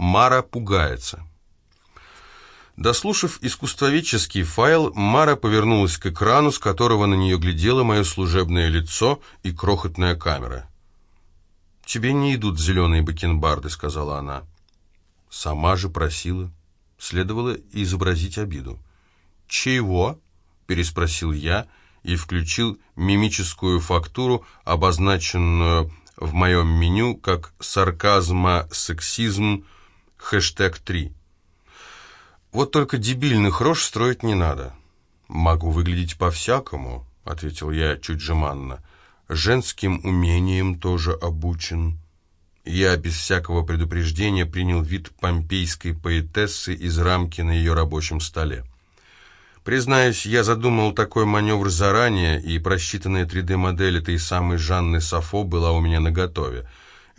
Мара пугается. Дослушав искусствоведческий файл, Мара повернулась к экрану, с которого на нее глядело мое служебное лицо и крохотная камера. «Тебе не идут зеленые бакенбарды», — сказала она. Сама же просила. Следовало изобразить обиду. «Чего?» — переспросил я и включил мимическую фактуру, обозначенную в моем меню как «сарказма-сексизм» хэштег 3. Вот только дебильных рож строить не надо. Могу выглядеть по-всякому, ответил я чуть жеманно. Женским умением тоже обучен. Я без всякого предупреждения принял вид помпейской поэтессы из рамки на ее рабочем столе. Признаюсь, я задумал такой маневр заранее, и просчитанная 3D-модель этой самой Жанны Сафо была у меня наготове.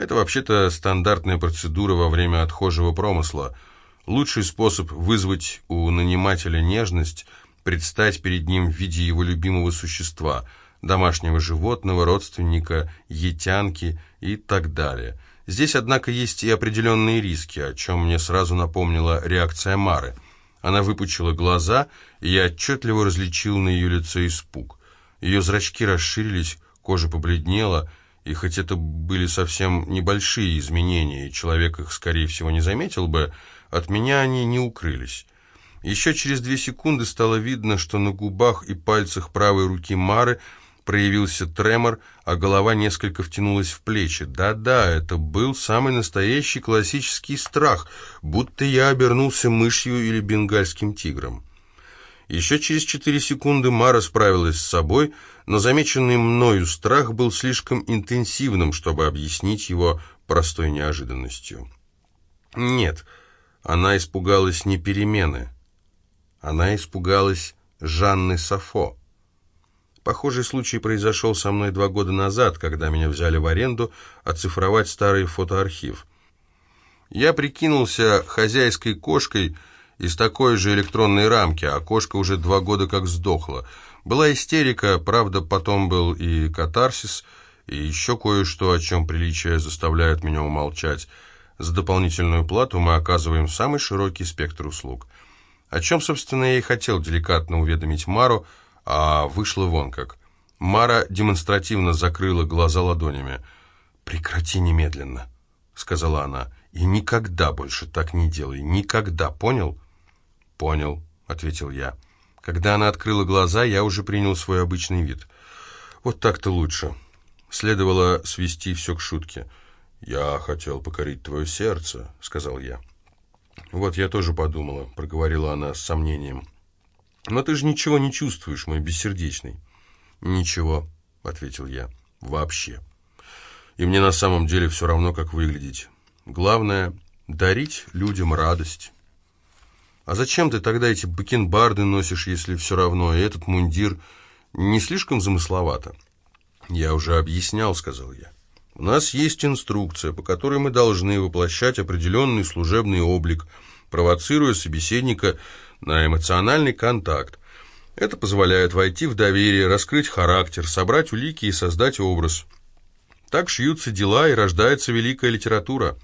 Это вообще-то стандартная процедура во время отхожего промысла. Лучший способ вызвать у нанимателя нежность – предстать перед ним в виде его любимого существа, домашнего животного, родственника, етянки и так далее. Здесь, однако, есть и определенные риски, о чем мне сразу напомнила реакция Мары – она выпучила глаза, и я отчетливо различил на ее лице испуг. Ее зрачки расширились, кожа побледнела, и хоть это были совсем небольшие изменения, и человек их, скорее всего, не заметил бы, от меня они не укрылись. Еще через две секунды стало видно, что на губах и пальцах правой руки Мары – проявился тремор, а голова несколько втянулась в плечи. Да-да, это был самый настоящий классический страх, будто я обернулся мышью или бенгальским тигром. Еще через четыре секунды Мара справилась с собой, но замеченный мною страх был слишком интенсивным, чтобы объяснить его простой неожиданностью. Нет, она испугалась не перемены. Она испугалась Жанны Сафо. Похожий случай произошел со мной два года назад, когда меня взяли в аренду оцифровать старый фотоархив. Я прикинулся хозяйской кошкой из такой же электронной рамки, а кошка уже два года как сдохла. Была истерика, правда, потом был и катарсис, и еще кое-что, о чем приличия заставляют меня умолчать. За дополнительную плату мы оказываем самый широкий спектр услуг. О чем, собственно, я и хотел деликатно уведомить Мару, а вышло вон как. Мара демонстративно закрыла глаза ладонями. «Прекрати немедленно», — сказала она, — «и никогда больше так не делай, никогда, понял?» «Понял», — ответил я. Когда она открыла глаза, я уже принял свой обычный вид. «Вот так-то лучше». Следовало свести все к шутке. «Я хотел покорить твое сердце», — сказал я. «Вот я тоже подумала», — проговорила она с сомнением. «Но ты же ничего не чувствуешь, мой бессердечный». «Ничего», — ответил я, — «вообще. И мне на самом деле все равно, как выглядеть. Главное — дарить людям радость». «А зачем ты тогда эти бакенбарды носишь, если все равно, и этот мундир не слишком замысловато?» «Я уже объяснял», — сказал я. «У нас есть инструкция, по которой мы должны воплощать определенный служебный облик, провоцируя собеседника на эмоциональный контакт. Это позволяет войти в доверие, раскрыть характер, собрать улики и создать образ. Так шьются дела и рождается великая литература.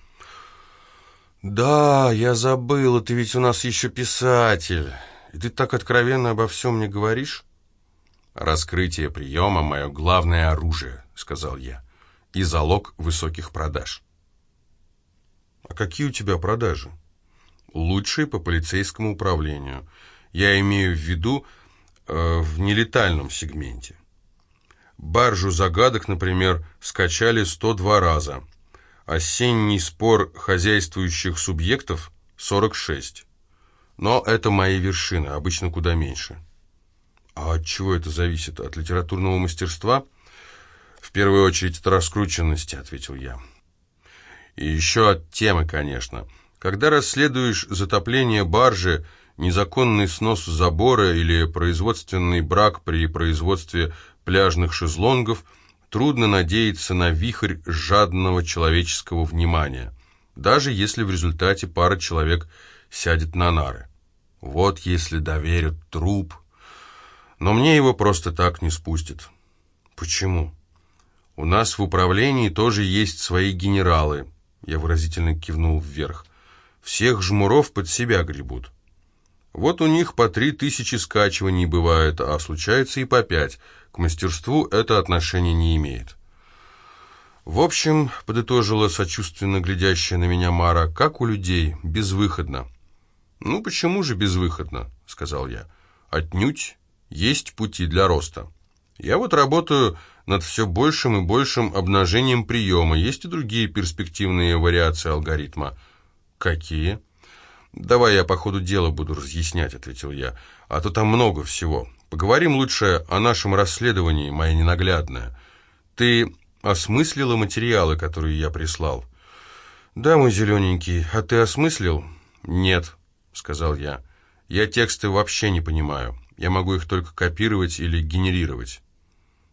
«Да, я забыла, ты ведь у нас еще писатель. И ты так откровенно обо всем мне говоришь?» «Раскрытие приема — мое главное оружие», — сказал я, — «и залог высоких продаж». «А какие у тебя продажи?» лучшие по полицейскому управлению. Я имею в виду э, в нелетальном сегменте. Баржу загадок, например, скачали 102 раза. Осенний спор хозяйствующих субъектов – 46. Но это мои вершины, обычно куда меньше. А от чего это зависит? От литературного мастерства? В первую очередь от раскрученности, ответил я. И еще от темы, конечно. Когда расследуешь затопление баржи, незаконный снос забора или производственный брак при производстве пляжных шезлонгов, трудно надеяться на вихрь жадного человеческого внимания, даже если в результате пара человек сядет на нары. Вот если доверят труп. Но мне его просто так не спустят. Почему? У нас в управлении тоже есть свои генералы. Я выразительно кивнул вверх. всех жмуров под себя гребут. Вот у них по три тысячи скачиваний бывает, а случается и по пять. К мастерству это отношение не имеет. В общем, подытожила сочувственно глядящая на меня Мара, как у людей, безвыходно. «Ну почему же безвыходно?» — сказал я. «Отнюдь есть пути для роста. Я вот работаю над все большим и большим обнажением приема. Есть и другие перспективные вариации алгоритма». «Какие?» «Давай я по ходу дела буду разъяснять», — ответил я. «А то там много всего. Поговорим лучше о нашем расследовании, моя ненаглядная. Ты осмыслила материалы, которые я прислал?» «Да, мой зелененький. А ты осмыслил?» «Нет», — сказал я. «Я тексты вообще не понимаю. Я могу их только копировать или генерировать».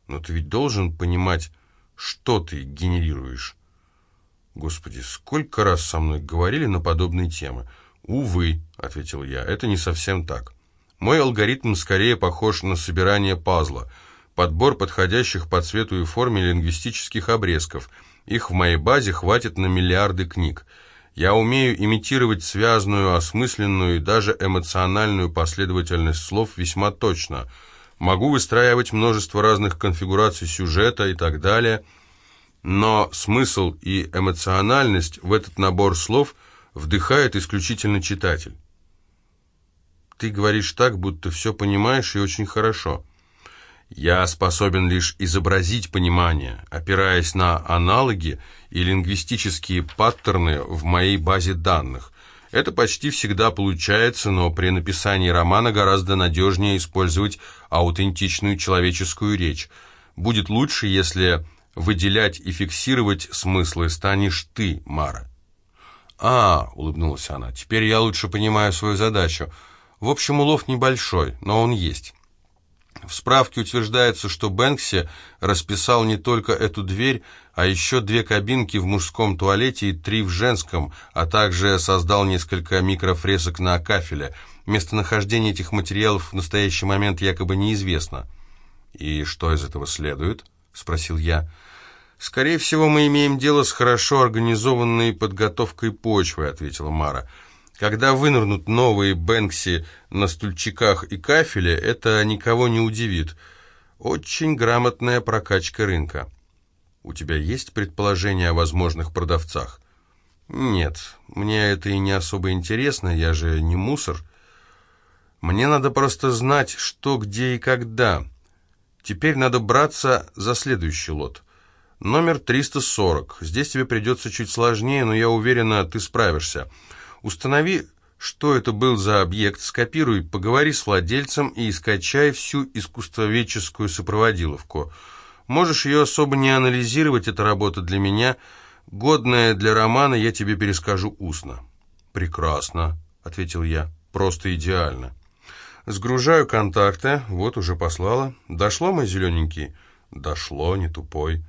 «Но ты ведь должен понимать, что ты генерируешь». «Господи, сколько раз со мной говорили на подобные темы?» «Увы», — ответил я, — «это не совсем так. Мой алгоритм скорее похож на собирание пазла, подбор подходящих по цвету и форме лингвистических обрезков. Их в моей базе хватит на миллиарды книг. Я умею имитировать связанную, осмысленную и даже эмоциональную последовательность слов весьма точно. Могу выстраивать множество разных конфигураций сюжета и так далее, но смысл и эмоциональность в этот набор слов вдыхает исключительно читатель. Ты говоришь так, будто все понимаешь и очень хорошо. Я способен лишь изобразить понимание, опираясь на аналоги и лингвистические паттерны в моей базе данных. Это почти всегда получается, но при написании романа гораздо надежнее использовать аутентичную человеческую речь. Будет лучше, если выделять и фиксировать смыслы станешь ты, Мара. «А, — улыбнулась она, — теперь я лучше понимаю свою задачу. В общем, улов небольшой, но он есть». В справке утверждается, что Бэнкси расписал не только эту дверь, а еще две кабинки в мужском туалете и три в женском, а также создал несколько микрофресок на кафеле. Местонахождение этих материалов в настоящий момент якобы неизвестно. «И что из этого следует?» — спросил я. «Скорее всего, мы имеем дело с хорошо организованной подготовкой почвы», — ответила Мара. «Когда вынырнут новые Бэнкси на стульчиках и кафеле, это никого не удивит. Очень грамотная прокачка рынка». «У тебя есть предположение о возможных продавцах?» «Нет, мне это и не особо интересно, я же не мусор. Мне надо просто знать, что, где и когда. Теперь надо браться за следующий лот». Номер 340. Здесь тебе придется чуть сложнее, но я уверена, ты справишься. Установи, что это был за объект, скопируй, поговори с владельцем и скачай всю искусствоведческую сопроводиловку. Можешь ее особо не анализировать, это работа для меня. Годная для романа я тебе перескажу устно. «Прекрасно», — ответил я, — «просто идеально». Сгружаю контакты, вот уже послала. Дошло, мой зелененький? Дошло, не тупой.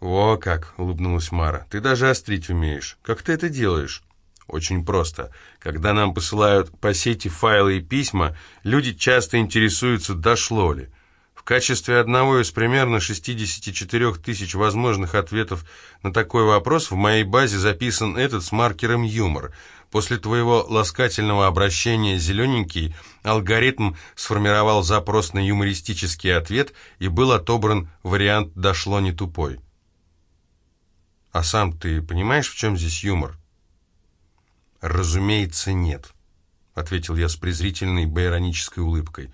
«О, как!» — улыбнулась Мара. «Ты даже острить умеешь. Как ты это делаешь?» «Очень просто. Когда нам посылают по сети файлы и письма, люди часто интересуются, дошло ли. В качестве одного из примерно 64 тысяч возможных ответов на такой вопрос в моей базе записан этот с маркером «юмор». После твоего ласкательного обращения «зелененький» алгоритм сформировал запрос на юмористический ответ и был отобран вариант «дошло не тупой». А сам ты понимаешь, в чем здесь юмор? Разумеется, нет, ответил я с презрительной байронической улыбкой.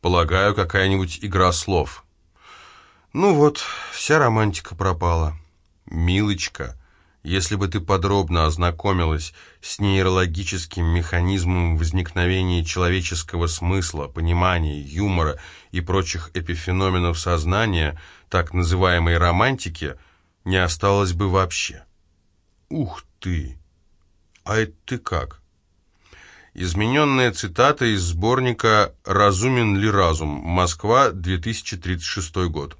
Полагаю, какая-нибудь игра слов. Ну вот, вся романтика пропала. Милочка, если бы ты подробно ознакомилась с нейрологическим механизмом возникновения человеческого смысла, понимания, юмора и прочих эпифеноменов сознания, так называемой романтики не осталось бы вообще. Ух ты! А это ты как? Измененная цитата из сборника «Разумен ли разум? Москва, 2036 год».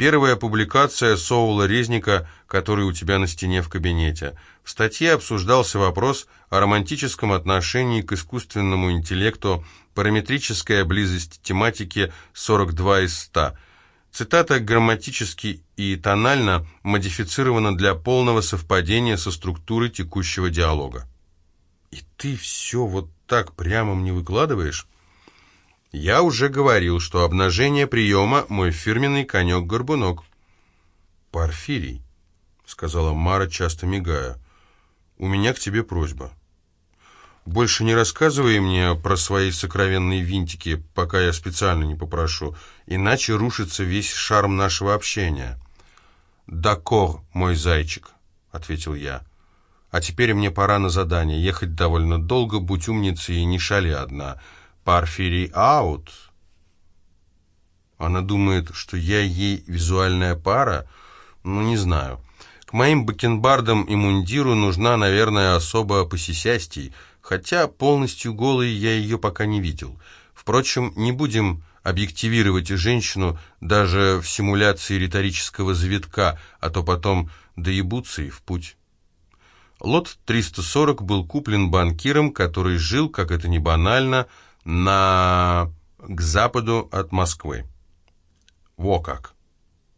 Первая публикация Соула Резника, который у тебя на стене в кабинете. В статье обсуждался вопрос о романтическом отношении к искусственному интеллекту, параметрическая близость тематики 42 из 100. Цитата грамматически и тонально модифицирована для полного совпадения со структурой текущего диалога. «И ты все вот так прямо мне выкладываешь?» «Я уже говорил, что обнажение приема — мой фирменный конек-горбунок». «Порфирий», — сказала Мара, часто мигая, — «у меня к тебе просьба». Больше не рассказывай мне про свои сокровенные винтики, пока я специально не попрошу, иначе рушится весь шарм нашего общения». «Дакор, мой зайчик», — ответил я. «А теперь мне пора на задание. Ехать довольно долго, будь умницей и не шали одна. Парфирий аут». Она думает, что я ей визуальная пара? Ну, не знаю. К моим бакенбардам и мундиру нужна, наверное, особо посисястей — хотя полностью голой я ее пока не видел. Впрочем, не будем объективировать женщину даже в симуляции риторического завитка, а то потом доебутся и в путь. Лот 340 был куплен банкиром, который жил, как это не банально, на... к западу от Москвы. Во как!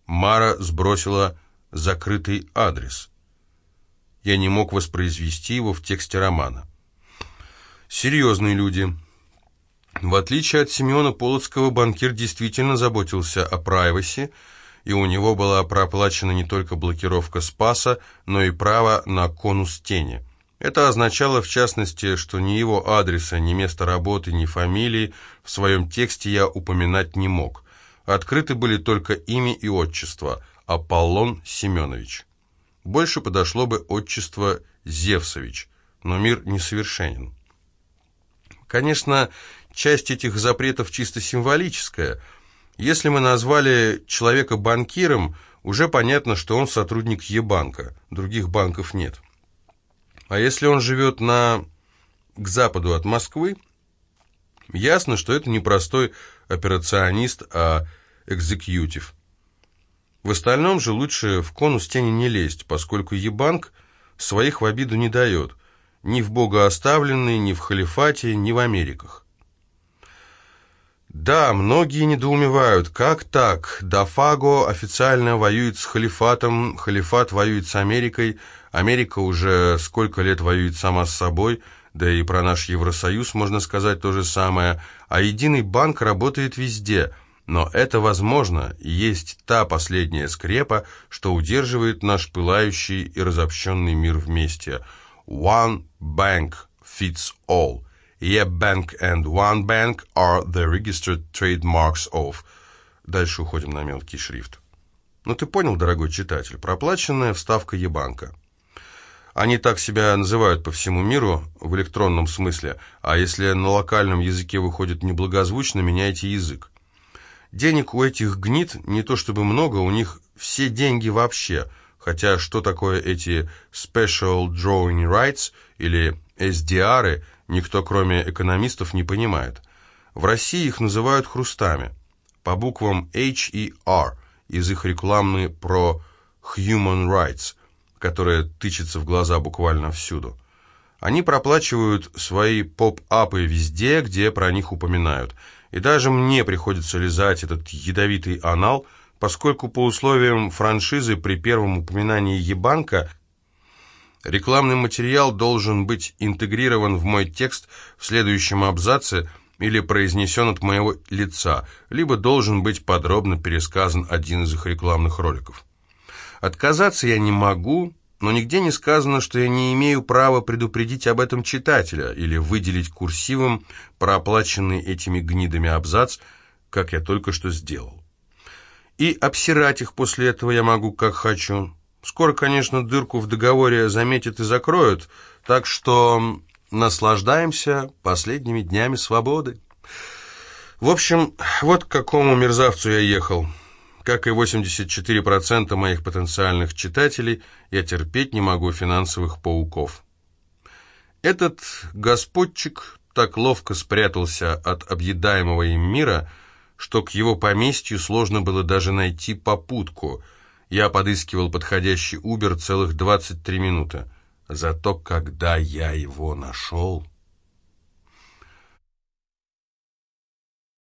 Мара сбросила закрытый адрес. Я не мог воспроизвести его в тексте романа. Серьезные люди. В отличие от Семена Полоцкого, банкир действительно заботился о прайваси, и у него была проплачена не только блокировка Спаса, но и право на конус тени. Это означало, в частности, что ни его адреса, ни места работы, ни фамилии в своем тексте я упоминать не мог. Открыты были только имя и отчество – Аполлон Семенович. Больше подошло бы отчество Зевсович, но мир несовершенен. Конечно, часть этих запретов чисто символическая. Если мы назвали человека банкиром, уже понятно, что он сотрудник Е-банка, других банков нет. А если он живет на... к западу от Москвы, ясно, что это не простой операционист, а экзекьютив. В остальном же лучше в конус тени не лезть, поскольку Е-банк своих в обиду не дает ни в богооставленной, ни в халифате, ни в Америках. Да, многие недоумевают, как так? Дафаго официально воюет с халифатом, халифат воюет с Америкой, Америка уже сколько лет воюет сама с собой, да и про наш Евросоюз можно сказать то же самое, а единый банк работает везде, но это возможно, и есть та последняя скрепа, что удерживает наш пылающий и разобщенный мир вместе – One bank fits all. Yeah Bank and One Bank are the registered trademarks of... Дальше уходим на мелкий шрифт. Ну ты понял, дорогой читатель, проплаченная вставка Ебанка. Они так себя называют по всему миру в электронном смысле, а если на локальном языке выходит неблагозвучно, меняйте язык. Денег у этих гнид не то чтобы много, у них все деньги вообще – Хотя что такое эти Special Drawing Rights или SDR, никто кроме экономистов не понимает. В России их называют хрустами, по буквам H и R, из их рекламы про Human Rights, которая тычется в глаза буквально всюду. Они проплачивают свои поп-апы везде, где про них упоминают. И даже мне приходится лизать этот ядовитый анал – поскольку по условиям франшизы при первом упоминании Ебанка рекламный материал должен быть интегрирован в мой текст в следующем абзаце или произнесен от моего лица, либо должен быть подробно пересказан один из их рекламных роликов. Отказаться я не могу, но нигде не сказано, что я не имею права предупредить об этом читателя или выделить курсивом прооплаченный этими гнидами абзац, как я только что сделал. И обсирать их после этого я могу как хочу. Скоро, конечно, дырку в договоре заметят и закроют, так что наслаждаемся последними днями свободы. В общем, вот к какому мерзавцу я ехал. Как и 84% моих потенциальных читателей, я терпеть не могу финансовых пауков. Этот господчик так ловко спрятался от объедаемого им мира – что к его поместью сложно было даже найти попутку. Я подыскивал подходящий Убер целых 23 минуты. Зато когда я его нашел...